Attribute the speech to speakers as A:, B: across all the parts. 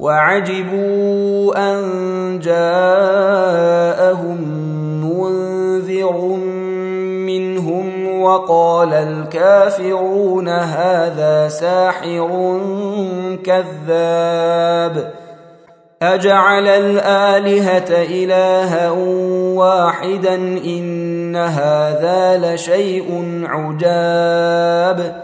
A: وعجبوا أن جاءهم منذر منهم وقال الكافرون هذا ساحر كذاب أجعل الآلهة إلها واحدا إن هذا لشيء عجاب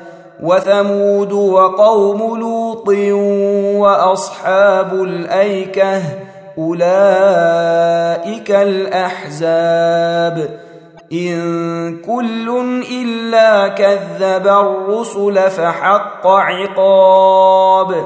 A: وثمود وقوم لوط وأصحاب الأيكة أولئك الأحزاب. إن كل إلا كذب الرسل فحق عقاب.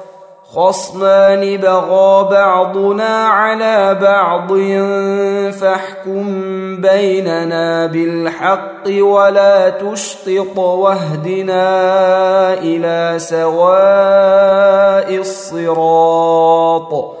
A: خصمان بغى بعضنا على بعض فاحكم بيننا بالحق ولا تشطط واهدنا إلى سواء الصراط.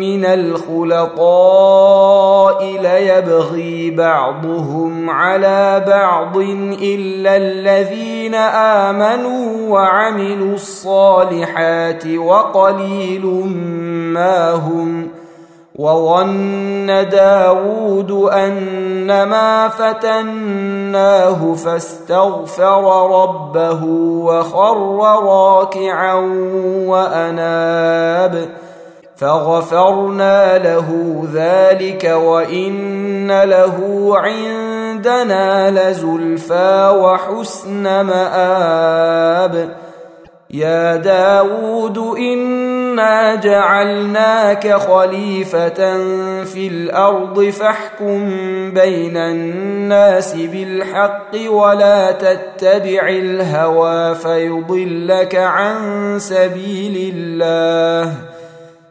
A: من الخلطاء ليبغي بعضهم على بعض إلا الذين آمنوا وعملوا الصالحات وقليل ما هم وظن داود أنما فتناه فاستغفر ربه وخر راكعا وأناب فغفرنا له ذلك وإن له عندنا لزلفى وحسن مآب. يا داود إنا جعلناك خليفة في الأرض فاحكم بين الناس بالحق ولا تتبع الهوى فيضلك عن سبيل الله.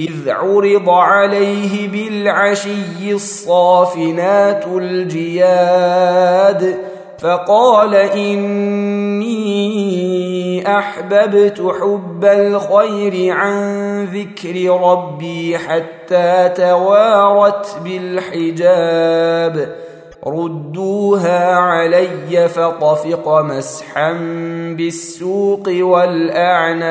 A: إذ عرض عليه بالعشي الصافنات الجياد فقال إني أحببت حب الخير عن ذكر ربي حتى توارت بالحجاب ردوها علي فطفق مسحا بالسوق والأعناق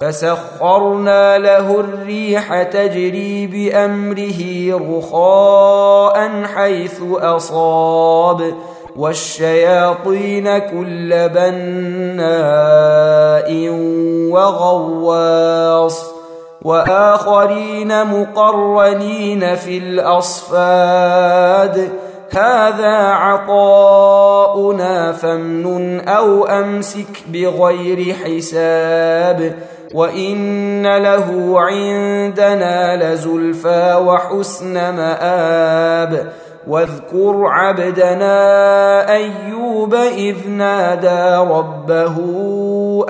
A: فسخرنا له الريح تجري بأمره رخاء حيث أصاب والشياطين كل بناء وغواص وآخرين مقرنين في الأصفاد. هذا عطاؤنا فامنن أو أمسك بغير حساب. وان له عندنا لزلفى وحسن مآب واذكر عبدنا ايوب اذ نادى ربه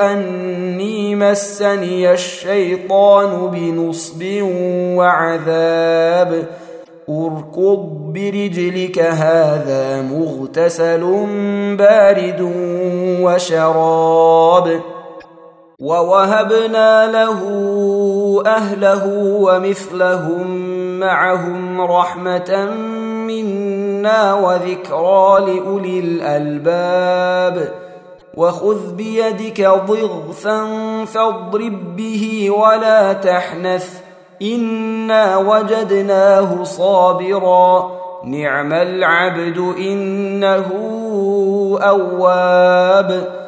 A: اني مسني الشيطان بنصب وعذاب اركض برجلك هذا مغتسل بارد وشراب ووهبنا له أهله ومثلهم معهم رحمة منا وذكرى لأولي الألباب. وخذ بيدك ضغثا فاضرب به ولا تحنث. إنا وجدناه صابرا. نعم العبد إنه أواب.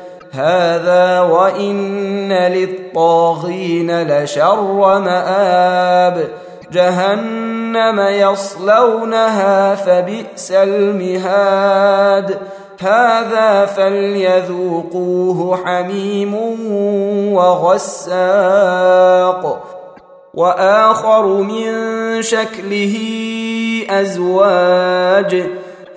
A: هذا وإن للطاغين لشر مآب. جهنم يصلونها فبئس المهاد. هذا فليذوقوه حميم وغساق. وآخر من شكله أزواج.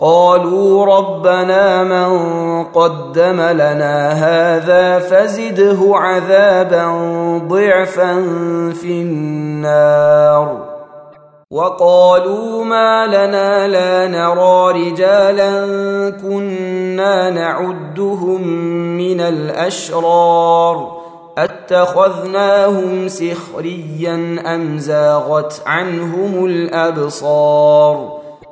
A: قالوا ربنا من قدم لنا هذا فزده عذابا ضعفا في النار. وقالوا ما لنا لا نرى رجالا كنا نعدهم من الأشرار. أتخذناهم سخريا أم زاغت عنهم الأبصار؟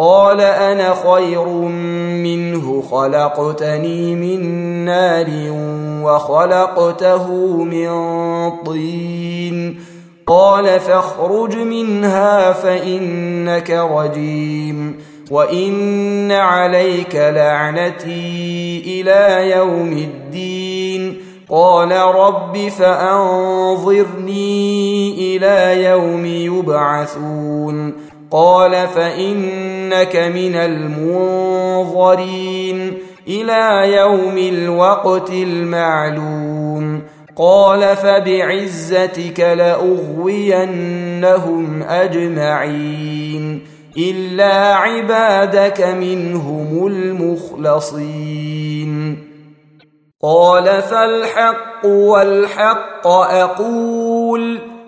A: قال أنا خير منه خلقتني من نار وخلقته من طين. قال فاخرج منها فإنك رجيم وإن عليك لعنتي إلى يوم الدين. قال رب فأنظرني إلى يوم يبعثون. قال فإنك من المنظرين إلى يوم الوقت المعلوم. قال فبعزتك لأغوينهم أجمعين إلا عبادك منهم المخلصين. قال فالحق والحق أقول